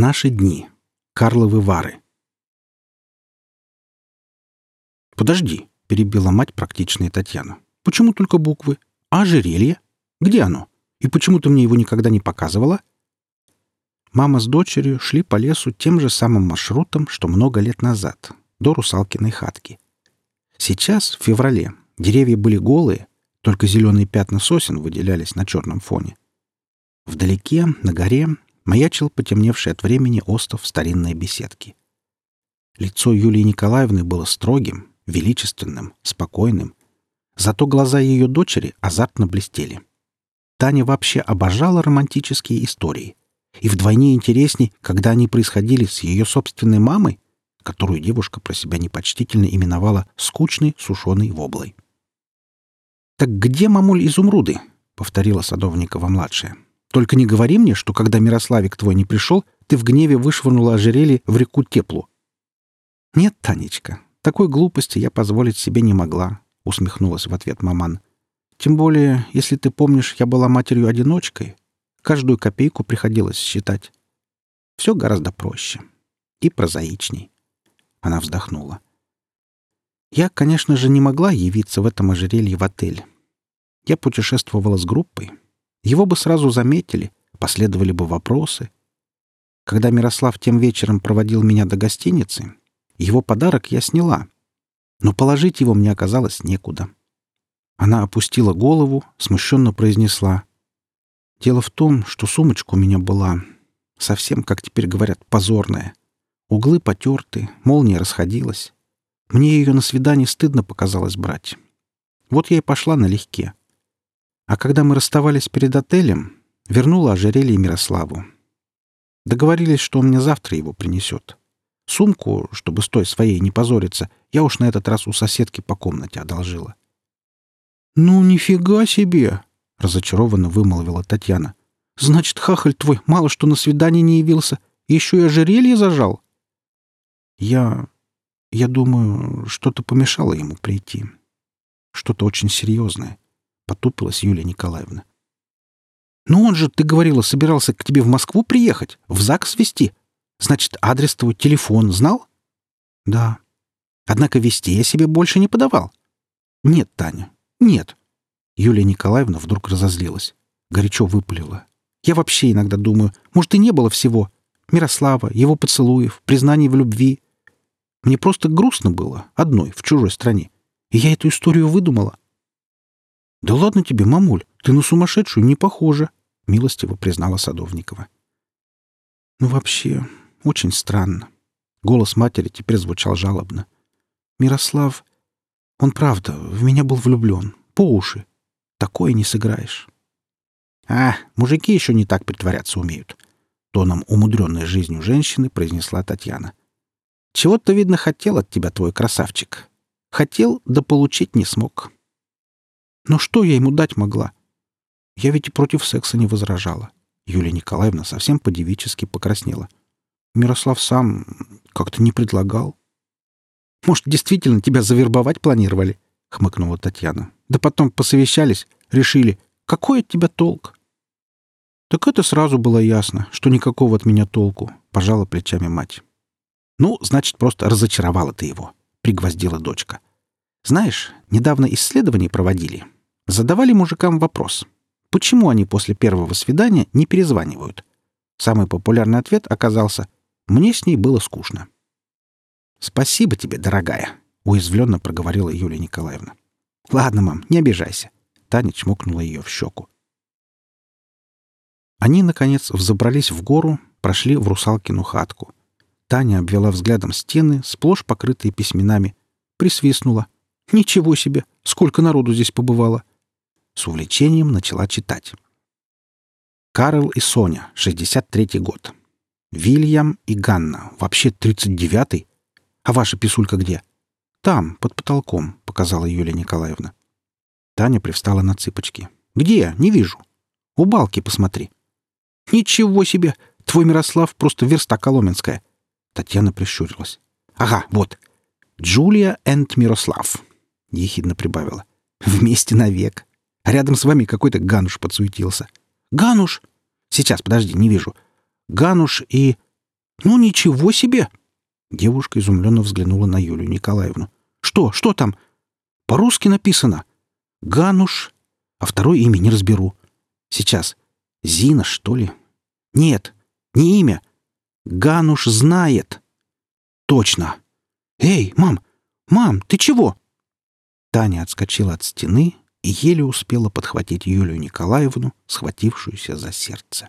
Наши дни. Карловы Вары. «Подожди», — перебила мать практичная Татьяна. «Почему только буквы? А ожерелье? Где оно? И почему ты мне его никогда не показывала?» Мама с дочерью шли по лесу тем же самым маршрутом, что много лет назад, до Русалкиной хатки. Сейчас, в феврале, деревья были голые, только зеленые пятна сосен выделялись на черном фоне. Вдалеке, на горе, маячил потемневший от времени остов старинной беседки. Лицо Юлии Николаевны было строгим, величественным, спокойным. Зато глаза ее дочери азартно блестели. Таня вообще обожала романтические истории. И вдвойне интересней, когда они происходили с ее собственной мамой, которую девушка про себя непочтительно именовала «скучной сушеной воблой». «Так где, мамуль, изумруды?» — повторила Садовникова-младшая. «Только не говори мне, что когда Мирославик твой не пришел, ты в гневе вышвырнула ожерелье в реку Теплу». «Нет, Танечка, такой глупости я позволить себе не могла», — усмехнулась в ответ маман. «Тем более, если ты помнишь, я была матерью-одиночкой. Каждую копейку приходилось считать. Все гораздо проще и прозаичней». Она вздохнула. Я, конечно же, не могла явиться в этом ожерелье в отель. Я путешествовала с группой. Его бы сразу заметили, последовали бы вопросы. Когда Мирослав тем вечером проводил меня до гостиницы, его подарок я сняла. Но положить его мне оказалось некуда. Она опустила голову, смущенно произнесла. «Дело в том, что сумочка у меня была совсем, как теперь говорят, позорная. Углы потерты, молния расходилась. Мне ее на свидание стыдно показалось брать. Вот я и пошла налегке. А когда мы расставались перед отелем, вернула ожерелье Мирославу. Договорились, что он мне завтра его принесет. Сумку, чтобы с той своей не позориться, я уж на этот раз у соседки по комнате одолжила. «Ну, нифига себе!» — разочарованно вымолвила Татьяна. «Значит, хахаль твой мало что на свидание не явился, еще и ожерелье зажал?» «Я... я думаю, что-то помешало ему прийти. Что-то очень серьезное», — потупилась Юлия Николаевна. «Ну он же, ты говорила, собирался к тебе в Москву приехать, в ЗАГС везти. Значит, адрес твой, телефон знал?» «Да. Однако вести я себе больше не подавал». «Нет, Таня, нет». Юлия Николаевна вдруг разозлилась. Горячо выпалила. «Я вообще иногда думаю, может, и не было всего. Мирослава, его поцелуев, признаний в любви. Мне просто грустно было, одной, в чужой стране. И я эту историю выдумала. «Да ладно тебе, мамуль, ты на сумасшедшую не похожа», — милостиво признала Садовникова. «Ну, вообще, очень странно». Голос матери теперь звучал жалобно. «Мирослав, он правда в меня был влюблен. По уши. Такое не сыграешь». «А, мужики еще не так притворяться умеют», — тоном умудренной жизнью женщины произнесла Татьяна. Чего-то, видно, хотел от тебя твой красавчик. Хотел, да получить не смог. Но что я ему дать могла? Я ведь и против секса не возражала. Юлия Николаевна совсем по-девически покраснела. Мирослав сам как-то не предлагал. «Может, действительно тебя завербовать планировали?» — хмыкнула Татьяна. «Да потом посовещались, решили, какой от тебя толк?» «Так это сразу было ясно, что никакого от меня толку», — пожала плечами мать. «Ну, значит, просто разочаровала ты его», — пригвоздила дочка. «Знаешь, недавно исследование проводили. Задавали мужикам вопрос. Почему они после первого свидания не перезванивают? Самый популярный ответ оказался «Мне с ней было скучно». «Спасибо тебе, дорогая», — уязвленно проговорила Юлия Николаевна. «Ладно, мам, не обижайся». Таня чмокнула ее в щеку. Они, наконец, взобрались в гору, прошли в русалкину хатку. Таня обвела взглядом стены, сплошь покрытые письменами. Присвистнула. «Ничего себе! Сколько народу здесь побывало!» С увлечением начала читать. Карл и Соня, 63-й год. Вильям и Ганна, вообще 39-й. А ваша писулька где? Там, под потолком, показала Юлия Николаевна. Таня привстала на цыпочки. Где? Не вижу. У балки посмотри. Ничего себе! Твой Мирослав просто верста коломенская. Татьяна прищурилась. «Ага, вот. Джулия энд Мирослав», — ехидно прибавила. «Вместе навек. А рядом с вами какой-то Гануш подсуетился». «Гануш?» «Сейчас, подожди, не вижу. Гануш и... Ну, ничего себе!» Девушка изумленно взглянула на Юлию Николаевну. «Что? Что там?» «По-русски написано. Гануш. А второе имя не разберу. Сейчас. Зина, что ли? Нет, не имя. Гануш знает. Точно. Эй, мам! Мам, ты чего?» Таня отскочила от стены и еле успела подхватить Юлию Николаевну, схватившуюся за сердце.